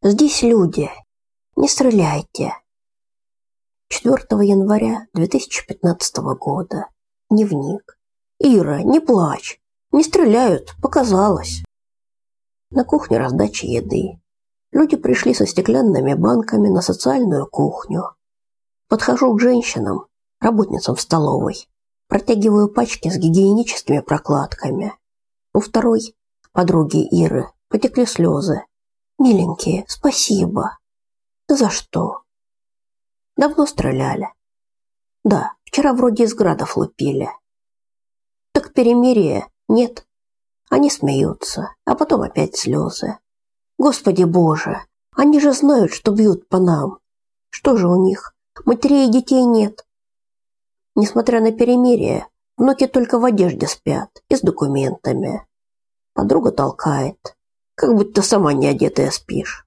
Здесь люди. Не стреляйте. 4 января 2015 года. Дневник. Ира, не плачь. Не стреляют, показалось. На кухне раздача еды. Люди пришли со стеклянными банками на социальную кухню. Подхожу к женщинам, работницам в столовой. Протягиваю пачки с гигиеническими прокладками. У второй, подруги Иры, потекли слезы. Миленькие, спасибо. Да за что? Давно стреляли. Да, вчера вроде из градов лупили. Так перемирие нет. Они смеются, а потом опять слезы. Господи Боже, они же знают, что бьют по нам. Что же у них? Матерей и детей нет. Несмотря на перемирие, внуки только в одежде спят и с документами. Подруга толкает, как будто сама не одетая спишь.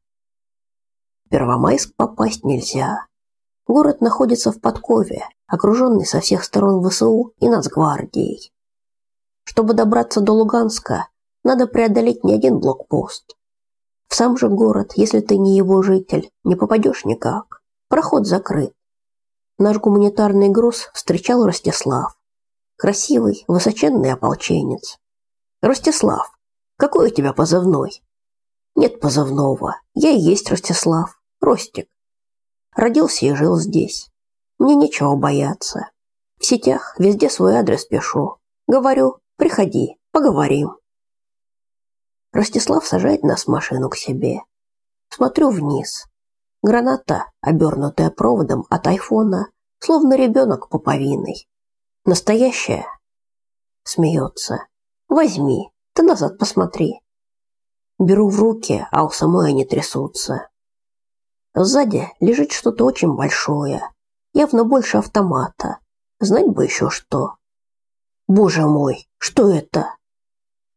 В Первомайск попасть нельзя. Город находится в подкове, окруженный со всех сторон ВСУ и Нацгвардией. Чтобы добраться до Луганска, надо преодолеть не один блокпост. В сам же город, если ты не его житель, не попадешь никак. Проход закрыт. Наш гуманитарный груз встречал Ростислав. Красивый, высоченный ополченец. Ростислав, какой у тебя позывной? Нет позывного. Я и есть Ростислав. Ростик. Родился и жил здесь. Мне нечего бояться. В сетях везде свой адрес пишу. Говорю, приходи, поговорим. Ростислав сажает нас в машину к себе. Смотрю вниз. Граната, обернутая проводом от айфона, словно ребенок пуповиной. Настоящая? Смеется. Возьми, ты назад посмотри. Беру в руки, а у самой они трясутся. Сзади лежит что-то очень большое, явно больше автомата. Знать бы еще что. Боже мой, что это?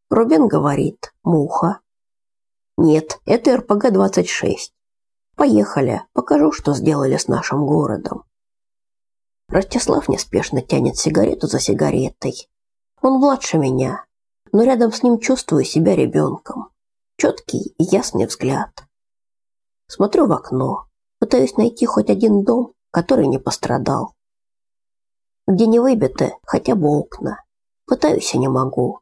Рубен говорит: "Муха". Нет, это РПГ-26. Поехали, покажу, что сделали с нашим городом. Ростислав неспешно тянет сигарету за сигаретой. Он младше меня, но рядом с ним чувствую себя ребенком. Четкий и ясный взгляд. Смотрю в окно, пытаюсь найти хоть один дом, который не пострадал. Где не выбиты хотя бы окна. Пытаюсь и не могу.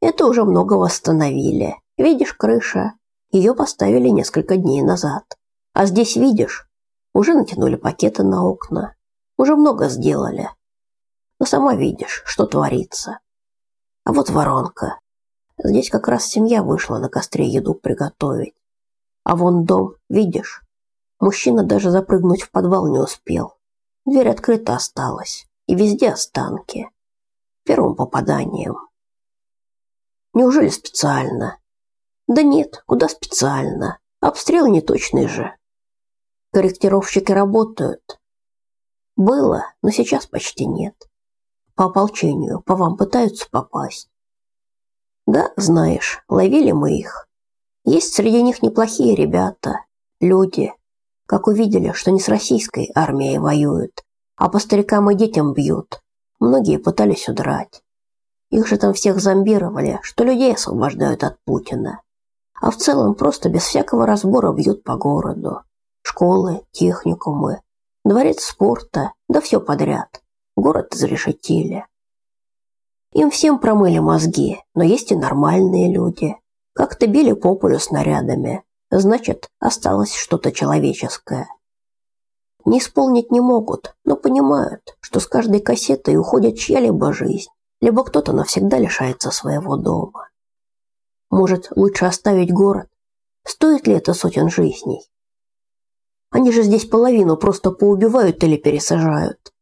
Это уже много восстановили. Видишь, крыша, ее поставили несколько дней назад. А здесь, видишь, уже натянули пакеты на окна. Уже много сделали. Но сама видишь, что творится. А вот воронка. Здесь как раз семья вышла на костре еду приготовить. А вон дом, видишь? Мужчина даже запрыгнуть в подвал не успел. Дверь открыта осталась, и везде останки. Первым попаданием. Неужели специально? Да нет, куда специально? Обстрелы неточные же. Корректировщики работают. Было, но сейчас почти нет. По ополчению по вам пытаются попасть. Да, знаешь, ловили мы их. Есть среди них неплохие ребята, люди. Как увидели, что не с российской армией воюют, а по старикам и детям бьют, многие пытались удрать. Их же там всех зомбировали, что людей освобождают от Путина а в целом просто без всякого разбора бьют по городу. Школы, техникумы, дворец спорта, да все подряд. Город зарешетили. Им всем промыли мозги, но есть и нормальные люди. Как-то били по полю снарядами, значит, осталось что-то человеческое. Не исполнить не могут, но понимают, что с каждой кассетой уходит чья-либо жизнь, либо кто-то навсегда лишается своего дома. Может, лучше оставить город? Стоит ли это сотен жизней? Они же здесь половину просто поубивают или пересажают.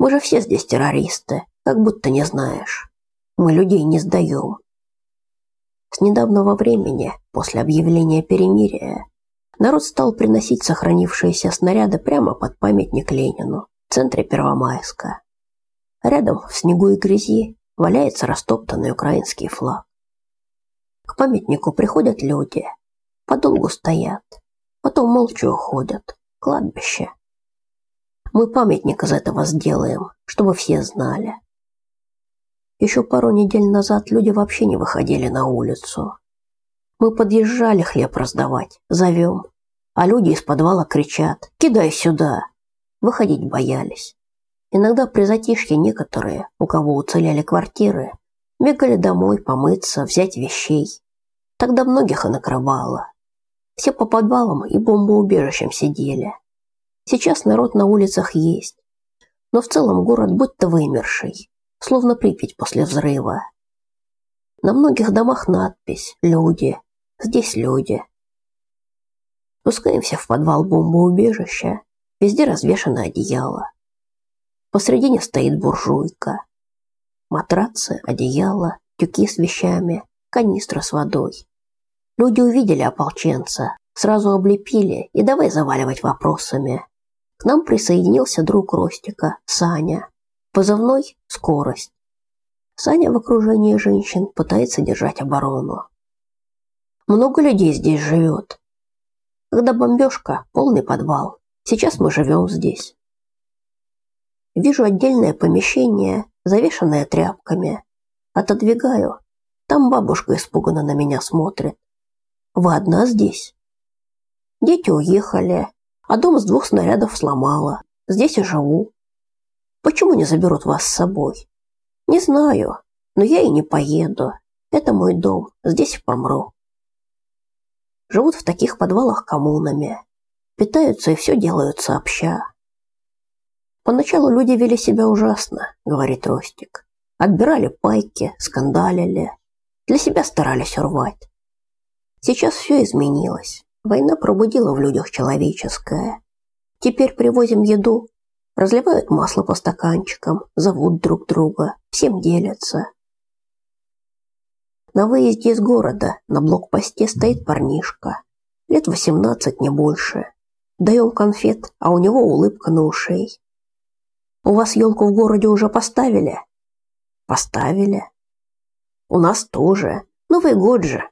Мы же все здесь террористы, как будто не знаешь. Мы людей не сдаем. С недавнего времени, после объявления перемирия, народ стал приносить сохранившиеся снаряды прямо под памятник Ленину в центре Первомайска. Рядом в снегу и грязи валяется растоптанный украинский флаг. К памятнику приходят люди, подолгу стоят, потом молча уходят. Кладбище. Мы памятник из этого сделаем, чтобы все знали. Еще пару недель назад люди вообще не выходили на улицу. Мы подъезжали хлеб раздавать, зовем, а люди из подвала кричат «Кидай сюда!» Выходить боялись. Иногда при затишье некоторые, у кого уцелели квартиры, бегали домой помыться, взять вещей. Тогда многих и накрывало. Все по подвалам и бомбоубежищам сидели. Сейчас народ на улицах есть, но в целом город будто вымерший, словно Припять после взрыва. На многих домах надпись «Люди», здесь люди. Спускаемся в подвал бомбоубежища, везде развешано одеяло. Посредине стоит буржуйка. Матрацы, одеяло, тюки с вещами, канистра с водой. Люди увидели ополченца, сразу облепили и давай заваливать вопросами. К нам присоединился друг Ростика, Саня. Позывной «Скорость». Саня в окружении женщин пытается держать оборону. Много людей здесь живет. Когда бомбежка, полный подвал. Сейчас мы живем здесь. Вижу отдельное помещение, завешенное тряпками. Отодвигаю. Там бабушка испуганно на меня смотрит. Вы одна здесь? Дети уехали, а дом с двух снарядов сломала. Здесь и живу. Почему не заберут вас с собой? Не знаю, но я и не поеду. Это мой дом, здесь и помру живут в таких подвалах коммунами, питаются и все делают сообща. Поначалу люди вели себя ужасно, говорит Ростик. Отбирали пайки, скандалили, для себя старались урвать. Сейчас все изменилось. Война пробудила в людях человеческое. Теперь привозим еду, разливают масло по стаканчикам, зовут друг друга, всем делятся. На выезде из города на блокпосте стоит парнишка. Лет восемнадцать, не больше. Даем конфет, а у него улыбка на ушей. У вас елку в городе уже поставили? Поставили. У нас тоже. Новый год же.